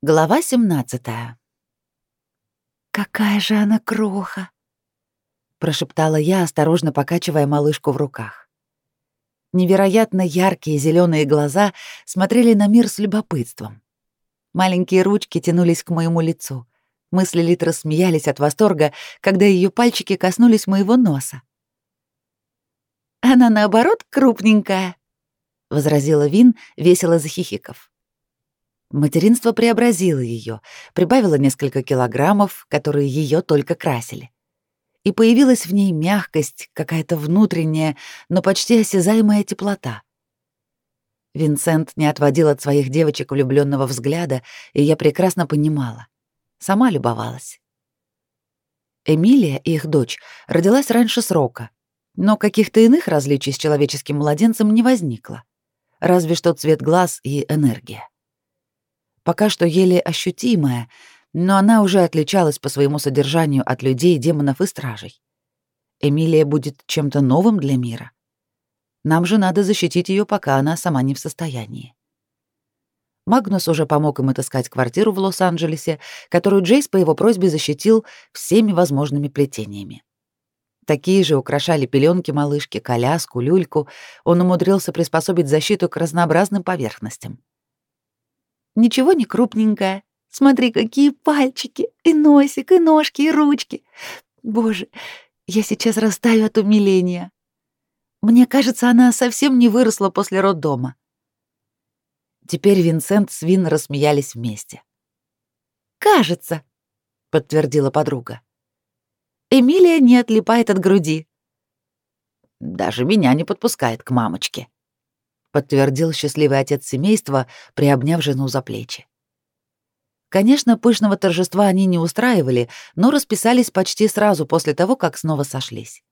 Глава 17. «Какая же она кроха!» — прошептала я, осторожно покачивая малышку в руках. Невероятно яркие зеленые глаза смотрели на мир с любопытством. Маленькие ручки тянулись к моему лицу. Мысли Литры смеялись от восторга, когда ее пальчики коснулись моего носа. «Она, наоборот, крупненькая», — возразила Вин, весело захихиков. Материнство преобразило ее, прибавило несколько килограммов, которые ее только красили. И появилась в ней мягкость, какая-то внутренняя, но почти осязаемая теплота. Винсент не отводил от своих девочек влюбленного взгляда, и я прекрасно понимала. Сама любовалась. Эмилия, их дочь, родилась раньше срока, но каких-то иных различий с человеческим младенцем не возникло. Разве что цвет глаз и энергия пока что еле ощутимая, но она уже отличалась по своему содержанию от людей, демонов и стражей. Эмилия будет чем-то новым для мира. Нам же надо защитить ее, пока она сама не в состоянии. Магнус уже помог им отыскать квартиру в Лос-Анджелесе, которую Джейс по его просьбе защитил всеми возможными плетениями. Такие же украшали пеленки малышки, коляску, люльку. Он умудрился приспособить защиту к разнообразным поверхностям. Ничего не крупненькая. Смотри, какие пальчики, и носик, и ножки, и ручки. Боже, я сейчас растаю от умиления. Мне кажется, она совсем не выросла после роддома. Теперь Винсент с Вин рассмеялись вместе. «Кажется», — подтвердила подруга. «Эмилия не отлипает от груди». «Даже меня не подпускает к мамочке», подтвердил счастливый отец семейства, приобняв жену за плечи. Конечно, пышного торжества они не устраивали, но расписались почти сразу после того, как снова сошлись.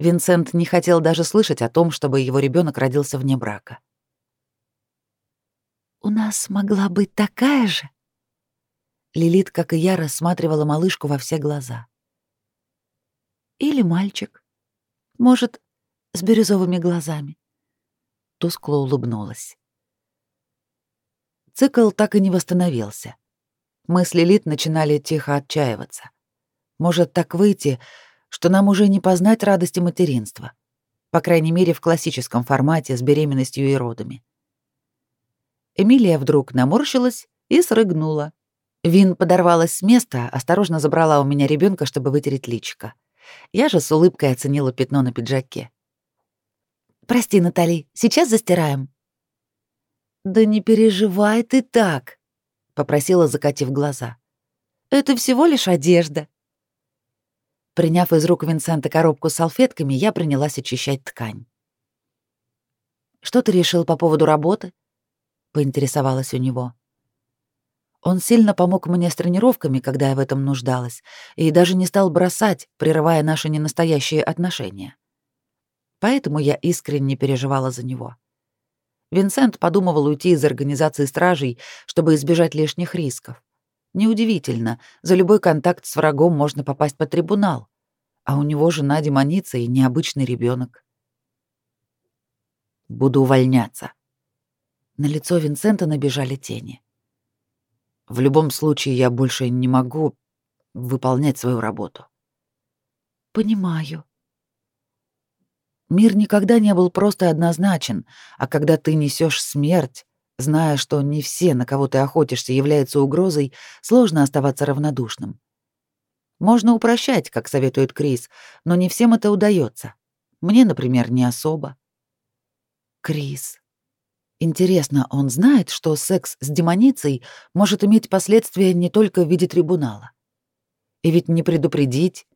Винсент не хотел даже слышать о том, чтобы его ребенок родился вне брака. «У нас могла быть такая же?» Лилит, как и я, рассматривала малышку во все глаза. «Или мальчик. Может, с бирюзовыми глазами тускло улыбнулась. Цикл так и не восстановился. Мы с Лилит начинали тихо отчаиваться. Может так выйти, что нам уже не познать радости материнства. По крайней мере, в классическом формате с беременностью и родами. Эмилия вдруг наморщилась и срыгнула. Вин подорвалась с места, осторожно забрала у меня ребенка, чтобы вытереть личико. Я же с улыбкой оценила пятно на пиджаке. Прости, Натали, сейчас застираем. Да не переживай ты так, попросила, закатив глаза. Это всего лишь одежда. Приняв из рук Винсента коробку с салфетками, я принялась очищать ткань. Что ты решил по поводу работы? поинтересовалась у него. Он сильно помог мне с тренировками, когда я в этом нуждалась, и даже не стал бросать, прерывая наши ненастоящие отношения поэтому я искренне переживала за него. Винсент подумывал уйти из организации стражей, чтобы избежать лишних рисков. Неудивительно, за любой контакт с врагом можно попасть под трибунал, а у него жена демоница и необычный ребенок. Буду увольняться. На лицо Винсента набежали тени. В любом случае я больше не могу выполнять свою работу. Понимаю, Мир никогда не был просто однозначен, а когда ты несешь смерть, зная, что не все, на кого ты охотишься, являются угрозой, сложно оставаться равнодушным. Можно упрощать, как советует Крис, но не всем это удается. Мне, например, не особо. Крис. Интересно, он знает, что секс с демоницей может иметь последствия не только в виде трибунала? И ведь не предупредить,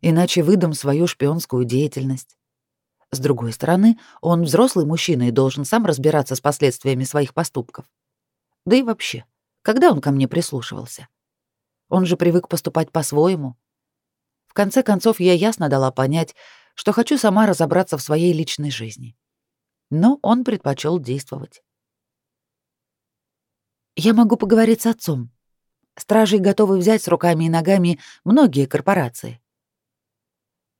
иначе выдам свою шпионскую деятельность. С другой стороны, он взрослый мужчина и должен сам разбираться с последствиями своих поступков. Да и вообще, когда он ко мне прислушивался? Он же привык поступать по-своему. В конце концов, я ясно дала понять, что хочу сама разобраться в своей личной жизни. Но он предпочел действовать. Я могу поговорить с отцом. Стражей готовы взять с руками и ногами многие корпорации.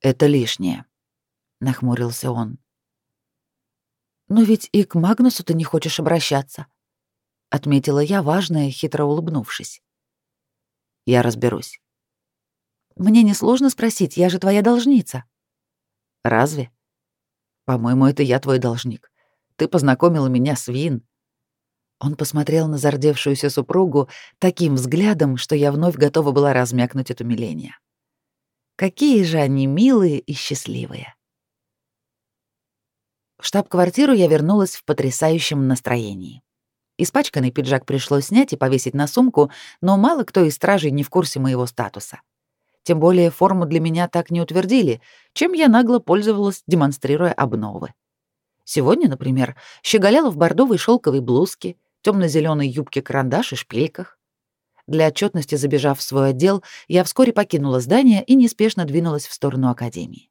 Это лишнее нахмурился он. Но ведь и к Магнусу ты не хочешь обращаться. отметила я, важная, хитро улыбнувшись. Я разберусь. Мне несложно спросить, я же твоя должница. Разве? По-моему, это я твой должник. Ты познакомила меня с Вин. Он посмотрел на зардевшуюся супругу таким взглядом, что я вновь готова была размякнуть от умиления. Какие же они милые и счастливые. В штаб-квартиру я вернулась в потрясающем настроении. Испачканный пиджак пришлось снять и повесить на сумку, но мало кто из стражей не в курсе моего статуса. Тем более форму для меня так не утвердили, чем я нагло пользовалась, демонстрируя обновы. Сегодня, например, щеголяла в бордовой шелковой блузке, темно-зеленой юбке-карандаш и шпильках. Для отчетности забежав в свой отдел, я вскоре покинула здание и неспешно двинулась в сторону академии.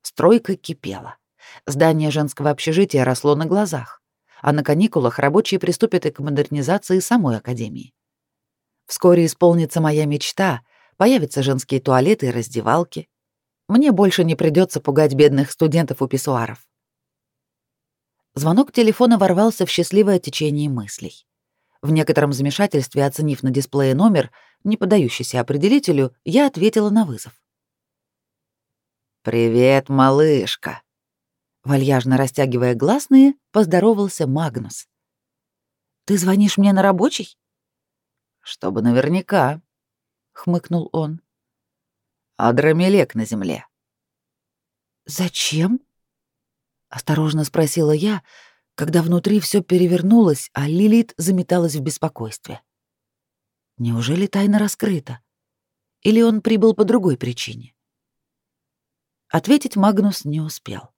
Стройка кипела. Здание женского общежития росло на глазах, а на каникулах рабочие приступят и к модернизации самой академии. Вскоре исполнится моя мечта — Появятся женские туалеты и раздевалки. Мне больше не придется пугать бедных студентов у писсуаров. Звонок телефона ворвался в счастливое течение мыслей. В некотором замешательстве, оценив на дисплее номер, не поддающийся определителю, я ответила на вызов. «Привет, малышка!» Вальяжно растягивая гласные, поздоровался Магнус. «Ты звонишь мне на рабочий?» «Чтобы наверняка», хмыкнул он. Адрамелек на земле. Зачем? осторожно спросила я, когда внутри все перевернулось, а Лилит заметалась в беспокойстве. Неужели тайна раскрыта? Или он прибыл по другой причине? Ответить Магнус не успел.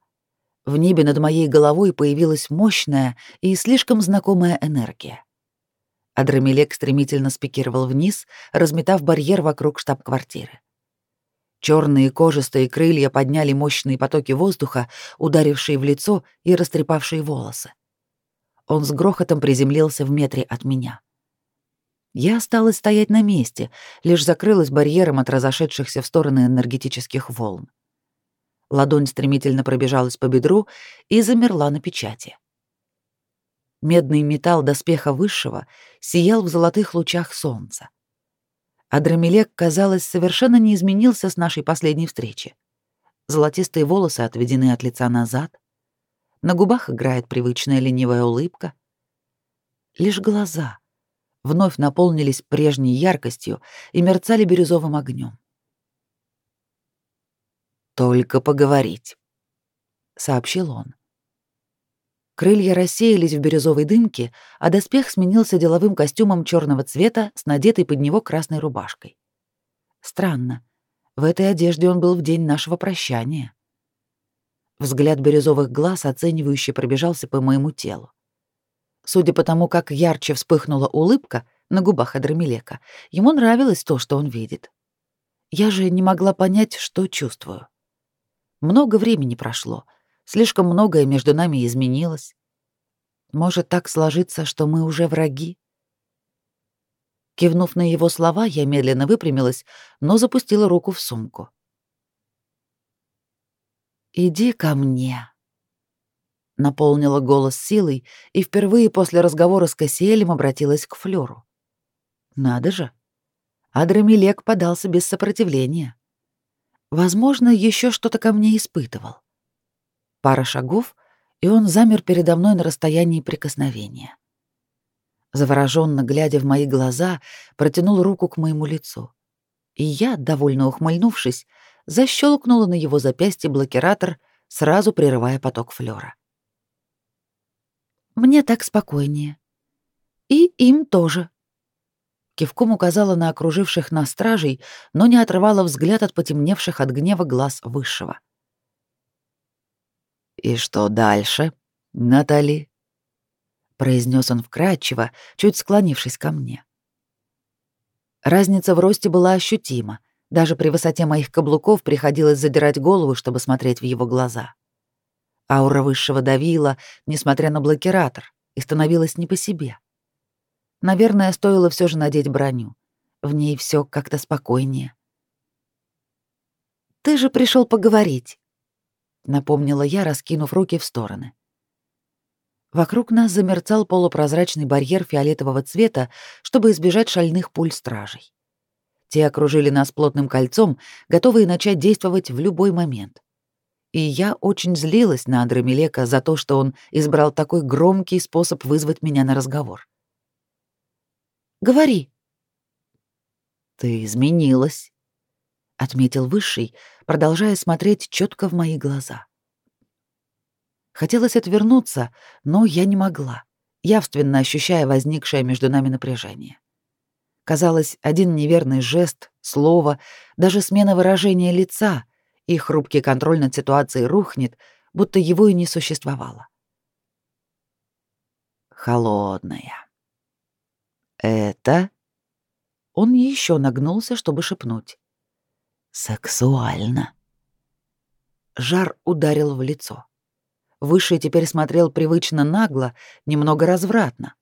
В небе над моей головой появилась мощная и слишком знакомая энергия. Адрамелек стремительно спикировал вниз, разметав барьер вокруг штаб-квартиры. Черные кожистые крылья подняли мощные потоки воздуха, ударившие в лицо и растрепавшие волосы. Он с грохотом приземлился в метре от меня. Я осталась стоять на месте, лишь закрылась барьером от разошедшихся в стороны энергетических волн. Ладонь стремительно пробежалась по бедру и замерла на печати. Медный металл доспеха высшего сиял в золотых лучах солнца. Адрамелек, казалось, совершенно не изменился с нашей последней встречи. Золотистые волосы отведены от лица назад. На губах играет привычная ленивая улыбка. Лишь глаза вновь наполнились прежней яркостью и мерцали бирюзовым огнем. «Только поговорить», — сообщил он. Крылья рассеялись в бирюзовой дымке, а доспех сменился деловым костюмом черного цвета с надетой под него красной рубашкой. Странно. В этой одежде он был в день нашего прощания. Взгляд бирюзовых глаз оценивающе пробежался по моему телу. Судя по тому, как ярче вспыхнула улыбка на губах Адрамелека, ему нравилось то, что он видит. Я же не могла понять, что чувствую. Много времени прошло — Слишком многое между нами изменилось. Может так сложиться, что мы уже враги? Кивнув на его слова, я медленно выпрямилась, но запустила руку в сумку. «Иди ко мне», — наполнила голос силой и впервые после разговора с Кассиэлем обратилась к Флёру. «Надо же!» Адрамилек подался без сопротивления. Возможно, еще что-то ко мне испытывал. Пара шагов, и он замер передо мной на расстоянии прикосновения. Завороженно глядя в мои глаза, протянул руку к моему лицу. И я, довольно ухмыльнувшись, защелкнула на его запястье блокиратор, сразу прерывая поток флёра. «Мне так спокойнее. И им тоже», кивком указала на окруживших нас стражей, но не отрывала взгляд от потемневших от гнева глаз высшего. «И что дальше, Натали?» — произнес он вкрадчиво, чуть склонившись ко мне. Разница в росте была ощутима. Даже при высоте моих каблуков приходилось задирать голову, чтобы смотреть в его глаза. Аура высшего давила, несмотря на блокиратор, и становилась не по себе. Наверное, стоило все же надеть броню. В ней все как-то спокойнее. «Ты же пришел поговорить», напомнила я, раскинув руки в стороны. Вокруг нас замерцал полупрозрачный барьер фиолетового цвета, чтобы избежать шальных пуль стражей. Те окружили нас плотным кольцом, готовые начать действовать в любой момент. И я очень злилась на Андромелека за то, что он избрал такой громкий способ вызвать меня на разговор. «Говори». «Ты изменилась», — отметил Высший, продолжая смотреть четко в мои глаза. Хотелось отвернуться, но я не могла, явственно ощущая возникшее между нами напряжение. Казалось, один неверный жест, слово, даже смена выражения лица, и хрупкий контроль над ситуацией рухнет, будто его и не существовало. Холодная. Это... Он еще нагнулся, чтобы шепнуть. Сексуально. Жар ударил в лицо. Высший теперь смотрел привычно нагло, немного развратно.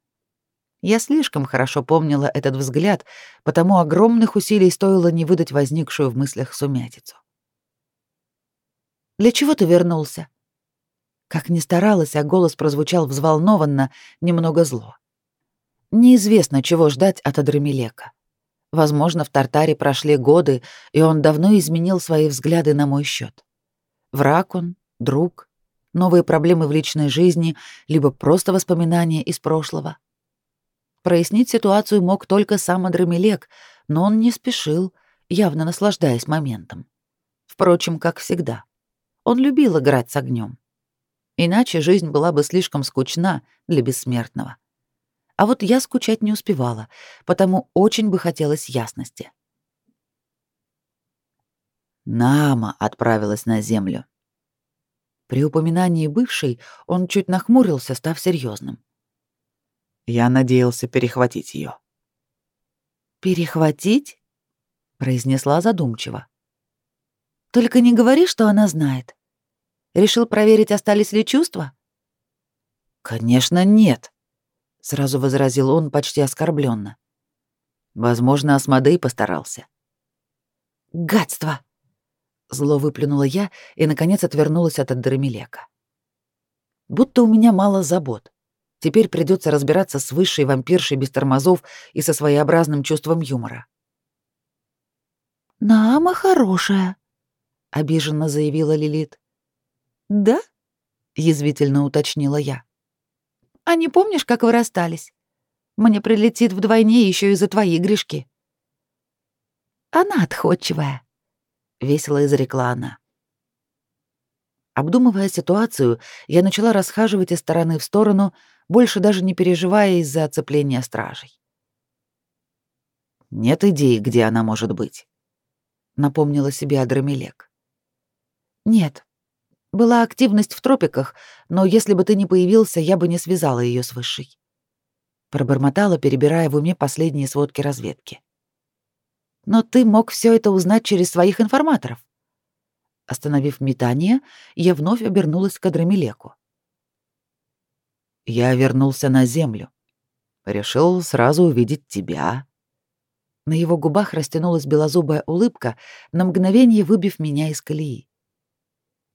Я слишком хорошо помнила этот взгляд, потому огромных усилий стоило не выдать возникшую в мыслях сумятицу. «Для чего ты вернулся?» Как ни старалась, а голос прозвучал взволнованно, немного зло. Неизвестно, чего ждать от Адрамелека. Возможно, в Тартаре прошли годы, и он давно изменил свои взгляды на мой счет. Враг он, друг, новые проблемы в личной жизни, либо просто воспоминания из прошлого. Прояснить ситуацию мог только сам Адрамелек, но он не спешил, явно наслаждаясь моментом. Впрочем, как всегда. Он любил играть с огнем. Иначе жизнь была бы слишком скучна для бессмертного. А вот я скучать не успевала, потому очень бы хотелось ясности. Нама отправилась на землю. При упоминании бывшей он чуть нахмурился, став серьезным. Я надеялся перехватить ее. «Перехватить?» — произнесла задумчиво. «Только не говори, что она знает. Решил проверить, остались ли чувства?» «Конечно, нет», — сразу возразил он почти оскорбленно. Возможно, Асмодей постарался. «Гадство!» Зло выплюнула я и, наконец, отвернулась от Адрамелека. Будто у меня мало забот. Теперь придется разбираться с высшей вампиршей без тормозов и со своеобразным чувством юмора. «Наама хорошая», — обиженно заявила Лилит. «Да?» — язвительно уточнила я. «А не помнишь, как вы расстались? Мне прилетит вдвойне еще и за твои грешки». «Она отходчивая», — весело изрекла она. Обдумывая ситуацию, я начала расхаживать из стороны в сторону, больше даже не переживая из-за оцепления стражей. «Нет идеи, где она может быть», — напомнила себе Адрамелек. «Нет. Была активность в тропиках, но если бы ты не появился, я бы не связала ее с Высшей». Пробормотала, перебирая в уме последние сводки разведки. Но ты мог все это узнать через своих информаторов. Остановив метание, я вновь обернулась к Адрамелеку. Я вернулся на землю. Решил сразу увидеть тебя. На его губах растянулась белозубая улыбка, на мгновение выбив меня из колеи.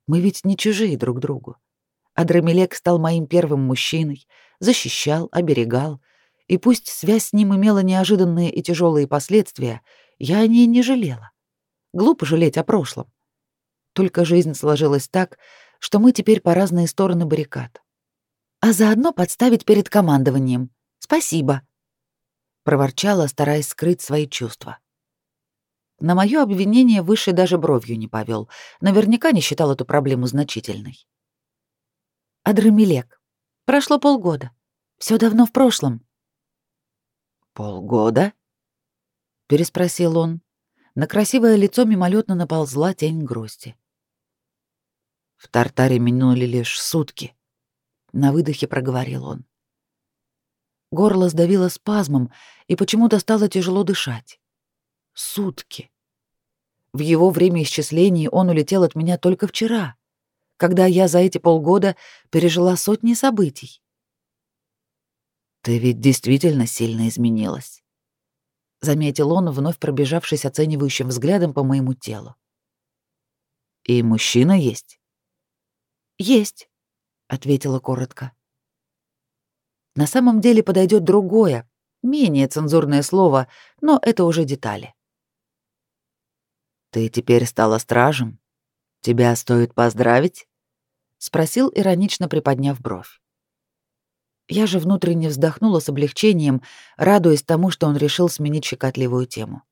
Мы ведь не чужие друг другу. Адрамелек стал моим первым мужчиной, защищал, оберегал, и пусть связь с ним имела неожиданные и тяжелые последствия, я о ней не жалела. Глупо жалеть о прошлом. Только жизнь сложилась так, что мы теперь по разные стороны баррикад. А заодно подставить перед командованием. Спасибо. Проворчала, стараясь скрыть свои чувства. На мое обвинение выше даже бровью не повел. Наверняка не считал эту проблему значительной. Адрамелек, прошло полгода. Все давно в прошлом. Полгода? переспросил он. На красивое лицо мимолетно наползла тень грусти. В Тартаре минули лишь сутки. На выдохе проговорил он. Горло сдавило спазмом, и почему-то стало тяжело дышать. Сутки. В его время исчислений он улетел от меня только вчера, когда я за эти полгода пережила сотни событий. Ты ведь действительно сильно изменилась заметил он, вновь пробежавшись оценивающим взглядом по моему телу. И мужчина есть? Есть, ответила коротко. На самом деле подойдет другое, менее цензурное слово, но это уже детали. «Ты теперь стала стражем? Тебя стоит поздравить?» — спросил, иронично приподняв бровь. Я же внутренне вздохнула с облегчением, радуясь тому, что он решил сменить щекотливую тему.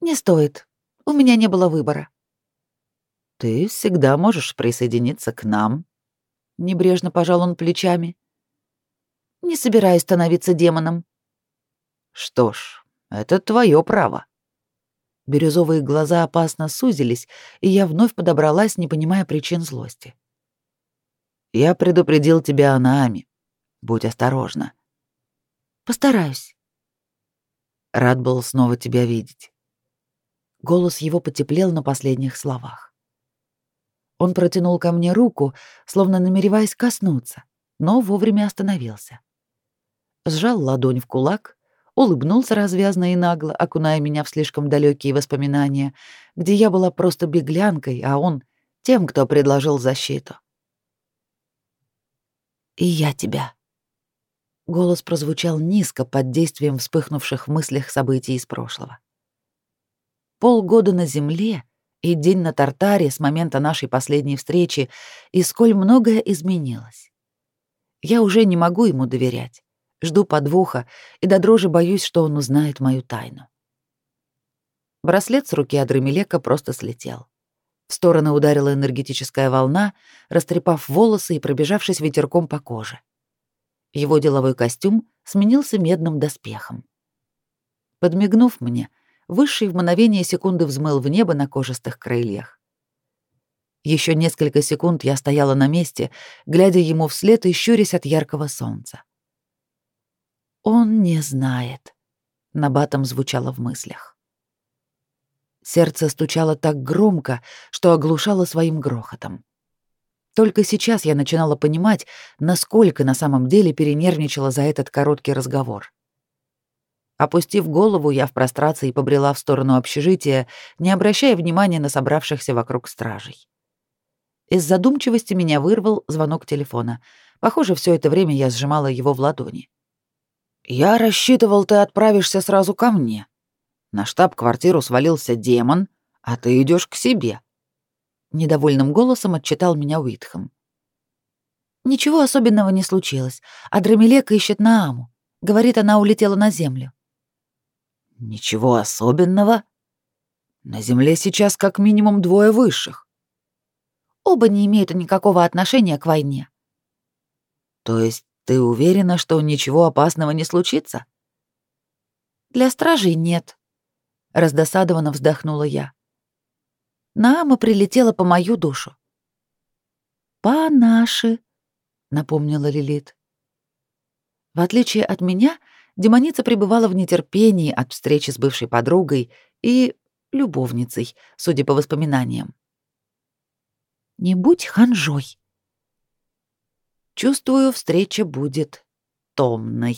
«Не стоит. У меня не было выбора». «Ты всегда можешь присоединиться к нам», — небрежно пожал он плечами. «Не собираюсь становиться демоном». «Что ж, это твое право». Бирюзовые глаза опасно сузились, и я вновь подобралась, не понимая причин злости. «Я предупредил тебя о Нааме. Будь осторожна. Постараюсь. Рад был снова тебя видеть. Голос его потеплел на последних словах. Он протянул ко мне руку, словно намереваясь коснуться, но вовремя остановился. Сжал ладонь в кулак, улыбнулся развязно и нагло, окуная меня в слишком далекие воспоминания, где я была просто беглянкой, а он — тем, кто предложил защиту. «И я тебя», Голос прозвучал низко под действием вспыхнувших в мыслях событий из прошлого. Полгода на земле и день на Тартаре с момента нашей последней встречи, и сколь многое изменилось. Я уже не могу ему доверять. Жду подвоха и до дрожи боюсь, что он узнает мою тайну. Браслет с руки Адрамелека просто слетел. В стороны ударила энергетическая волна, растрепав волосы и пробежавшись ветерком по коже. Его деловой костюм сменился медным доспехом. Подмигнув мне, Высший в мгновение секунды взмыл в небо на кожистых крыльях. Еще несколько секунд я стояла на месте, глядя ему вслед и щурясь от яркого солнца. «Он не знает», — набатом звучало в мыслях. Сердце стучало так громко, что оглушало своим грохотом. Только сейчас я начинала понимать, насколько на самом деле перенервничала за этот короткий разговор. Опустив голову, я в прострации побрела в сторону общежития, не обращая внимания на собравшихся вокруг стражей. Из задумчивости меня вырвал звонок телефона. Похоже, все это время я сжимала его в ладони. «Я рассчитывал, ты отправишься сразу ко мне. На штаб-квартиру свалился демон, а ты идешь к себе», недовольным голосом отчитал меня Уитхэм. Ничего особенного не случилось. А Драмелека ищет Нааму. Говорит, она улетела на землю. Ничего особенного. На земле сейчас как минимум двое высших. Оба не имеют никакого отношения к войне. То есть ты уверена, что ничего опасного не случится? Для стражей нет. Раздосадованно вздохнула я. Наама прилетела по мою душу. «По наши», — напомнила Лилит. В отличие от меня, демоница пребывала в нетерпении от встречи с бывшей подругой и любовницей, судя по воспоминаниям. «Не будь ханжой». «Чувствую, встреча будет томной».